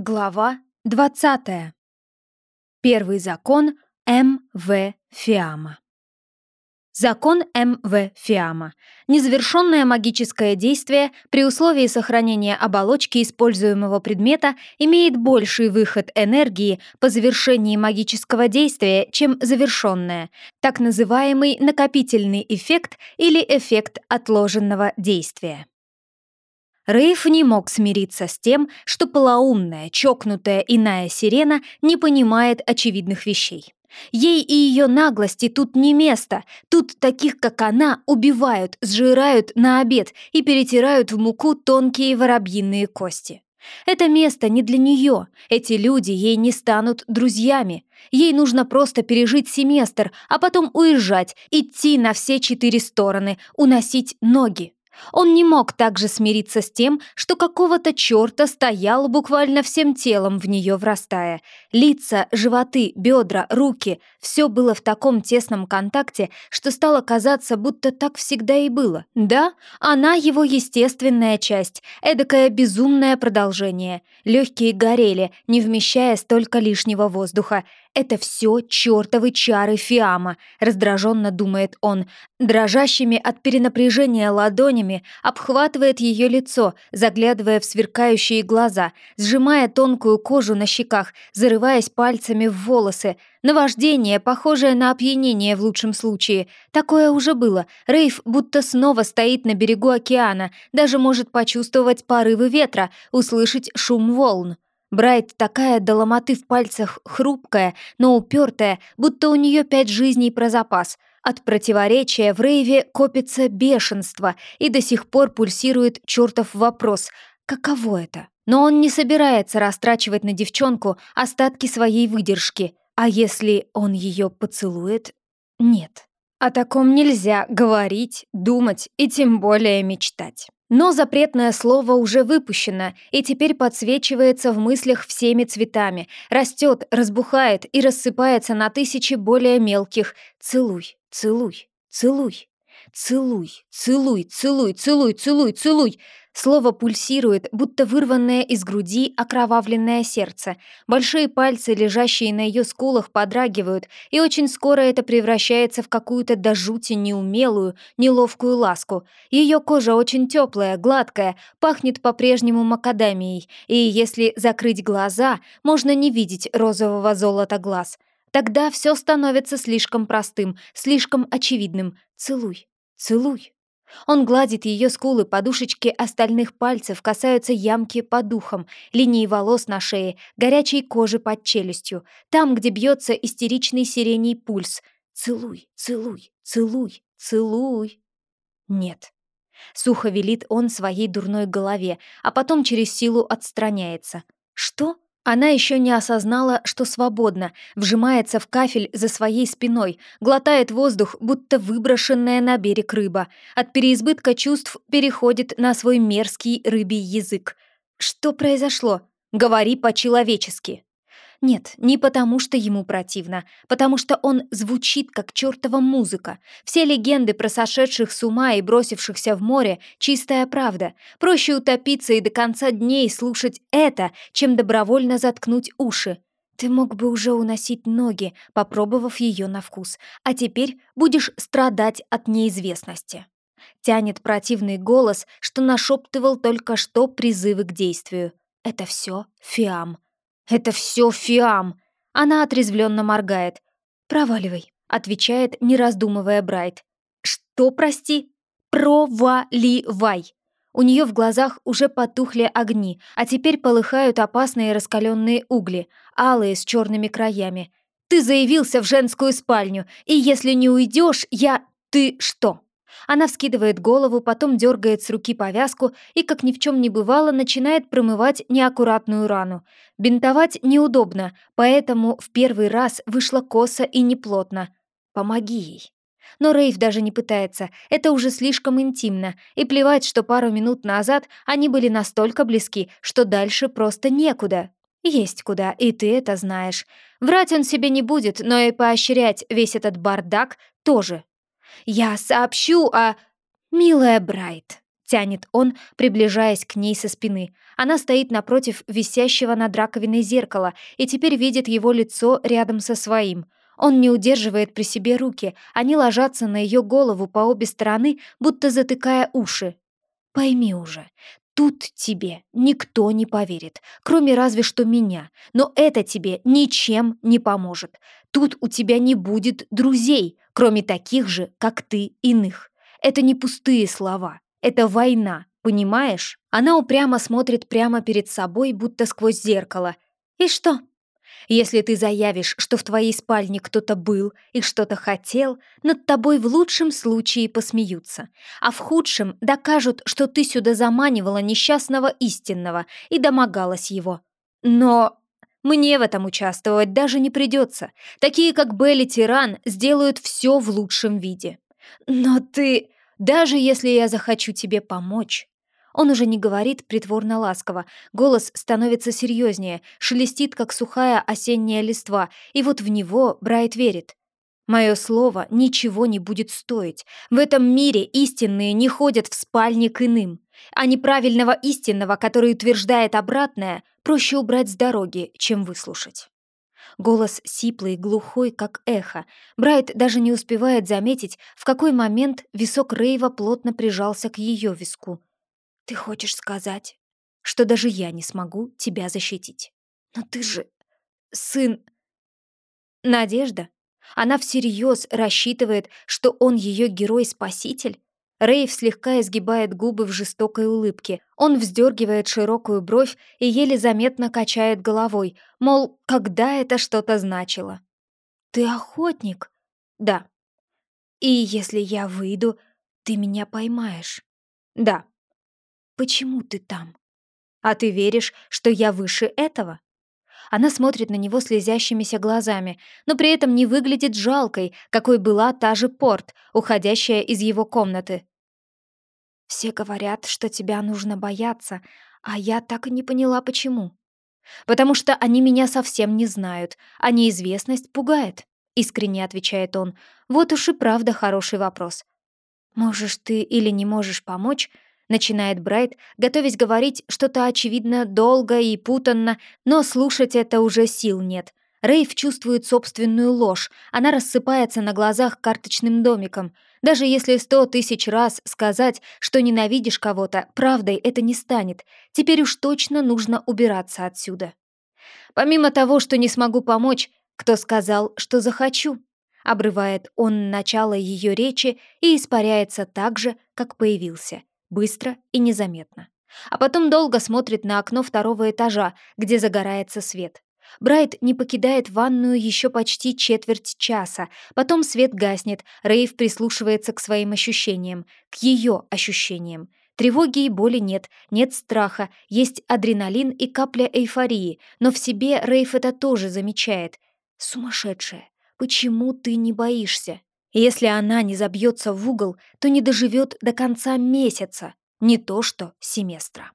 Глава 20. Первый закон М.В. Фиама. Закон М.В. Фиама. Незавершенное магическое действие при условии сохранения оболочки используемого предмета имеет больший выход энергии по завершении магического действия, чем завершенное, так называемый накопительный эффект или эффект отложенного действия. Рейф не мог смириться с тем, что полоумная, чокнутая иная сирена не понимает очевидных вещей. Ей и ее наглости тут не место. Тут таких, как она, убивают, сжирают на обед и перетирают в муку тонкие воробьиные кости. Это место не для нее. Эти люди ей не станут друзьями. Ей нужно просто пережить семестр, а потом уезжать, идти на все четыре стороны, уносить ноги. Он не мог также смириться с тем, что какого-то черта стоял буквально всем телом в нее врастая. Лица, животы, бедра, руки — все было в таком тесном контакте, что стало казаться, будто так всегда и было. Да, она его естественная часть, эдакое безумное продолжение. Легкие горели, не вмещая столько лишнего воздуха. «Это все чертовы чары Фиама», — раздраженно думает он. Дрожащими от перенапряжения ладонями обхватывает ее лицо, заглядывая в сверкающие глаза, сжимая тонкую кожу на щеках, зарываясь пальцами в волосы. Наваждение, похожее на опьянение в лучшем случае. Такое уже было. Рейв будто снова стоит на берегу океана, даже может почувствовать порывы ветра, услышать шум волн. Брайт такая до ломоты в пальцах хрупкая, но упертая, будто у нее пять жизней про запас. От противоречия в Рейве копится бешенство, и до сих пор пульсирует чертов вопрос «каково это?». Но он не собирается растрачивать на девчонку остатки своей выдержки. А если он ее поцелует? Нет. О таком нельзя говорить, думать и тем более мечтать. Но запретное слово уже выпущено и теперь подсвечивается в мыслях всеми цветами, растет, разбухает и рассыпается на тысячи более мелких «целуй, целуй, целуй». Целуй, целуй, целуй, целуй, целуй, целуй. Слово пульсирует, будто вырванное из груди окровавленное сердце. Большие пальцы, лежащие на ее скулах, подрагивают, и очень скоро это превращается в какую-то до жути неумелую, неловкую ласку. Ее кожа очень теплая, гладкая, пахнет по-прежнему макадамией, и если закрыть глаза, можно не видеть розового золота глаз. Тогда все становится слишком простым, слишком очевидным. Целуй, целуй. Он гладит ее скулы, подушечки остальных пальцев касаются ямки под ухом, линии волос на шее, горячей кожи под челюстью, там, где бьется истеричный сирений пульс. Целуй, целуй, целуй, целуй. Нет. Сухо велит он своей дурной голове, а потом через силу отстраняется. Что? Она еще не осознала, что свободна, вжимается в кафель за своей спиной, глотает воздух, будто выброшенная на берег рыба. От переизбытка чувств переходит на свой мерзкий рыбий язык. Что произошло? Говори по-человечески. Нет, не потому, что ему противно, потому что он звучит как чертова музыка. Все легенды про сошедших с ума и бросившихся в море — чистая правда. Проще утопиться и до конца дней слушать это, чем добровольно заткнуть уши. Ты мог бы уже уносить ноги, попробовав ее на вкус, а теперь будешь страдать от неизвестности. Тянет противный голос, что нашептывал только что призывы к действию. Это все Фиам. «Это все Фиам!» Она отрезвленно моргает. «Проваливай», — отвечает, не раздумывая Брайт. «Что, прости?» «Проваливай!» У нее в глазах уже потухли огни, а теперь полыхают опасные раскаленные угли, алые с черными краями. «Ты заявился в женскую спальню, и если не уйдешь, я... Ты что?» Она вскидывает голову, потом дергает с руки повязку и, как ни в чем не бывало, начинает промывать неаккуратную рану. Бинтовать неудобно, поэтому в первый раз вышла косо и неплотно. Помоги ей. Но Рейв даже не пытается, это уже слишком интимно, и плевать, что пару минут назад они были настолько близки, что дальше просто некуда. Есть куда, и ты это знаешь. Врать он себе не будет, но и поощрять весь этот бардак тоже. Я сообщу о... Милая Брайт, Тянет он, приближаясь к ней со спины. Она стоит напротив висящего над раковиной зеркала и теперь видит его лицо рядом со своим. Он не удерживает при себе руки, они ложатся на ее голову по обе стороны, будто затыкая уши. «Пойми уже, Тут тебе никто не поверит, кроме разве что меня, но это тебе ничем не поможет. Тут у тебя не будет друзей, кроме таких же, как ты, иных. Это не пустые слова, это война, понимаешь? Она упрямо смотрит прямо перед собой, будто сквозь зеркало. И что? Если ты заявишь, что в твоей спальне кто-то был и что-то хотел, над тобой в лучшем случае посмеются, а в худшем докажут, что ты сюда заманивала несчастного истинного и домогалась его. Но мне в этом участвовать даже не придется. Такие, как Белли Тиран, сделают все в лучшем виде. Но ты... Даже если я захочу тебе помочь, он уже не говорит притворно ласково, голос становится серьезнее, шелестит, как сухая осенняя листва, и вот в него Брайт верит. Мое слово ничего не будет стоить. В этом мире истинные не ходят в спальне к иным. А неправильного истинного, который утверждает обратное, проще убрать с дороги, чем выслушать. Голос сиплый, глухой, как эхо. Брайт даже не успевает заметить, в какой момент висок Рейва плотно прижался к ее виску. Ты хочешь сказать, что даже я не смогу тебя защитить? Но ты же сын... Надежда? Она всерьез рассчитывает, что он ее герой-спаситель? Рейв слегка изгибает губы в жестокой улыбке. Он вздергивает широкую бровь и еле заметно качает головой, мол, когда это что-то значило. «Ты охотник?» «Да». «И если я выйду, ты меня поймаешь?» «Да». Почему ты там? А ты веришь, что я выше этого? Она смотрит на него слезящимися глазами, но при этом не выглядит жалкой, какой была та же Порт, уходящая из его комнаты. «Все говорят, что тебя нужно бояться, а я так и не поняла, почему. Потому что они меня совсем не знают, а неизвестность пугает», — искренне отвечает он. «Вот уж и правда хороший вопрос. Можешь ты или не можешь помочь, Начинает Брайт, готовясь говорить что-то очевидно долго и путанно, но слушать это уже сил нет. Рейв чувствует собственную ложь, она рассыпается на глазах карточным домиком. Даже если сто тысяч раз сказать, что ненавидишь кого-то, правдой это не станет. Теперь уж точно нужно убираться отсюда. Помимо того, что не смогу помочь, кто сказал, что захочу? Обрывает он начало ее речи и испаряется так же, как появился быстро и незаметно. А потом долго смотрит на окно второго этажа, где загорается свет. Брайт не покидает ванную еще почти четверть часа. Потом свет гаснет, Рейв прислушивается к своим ощущениям, к ее ощущениям. Тревоги и боли нет, нет страха, есть адреналин и капля эйфории, но в себе Рейв это тоже замечает. Сумасшедшая, почему ты не боишься? Если она не забьется в угол, то не доживет до конца месяца, не то что семестра.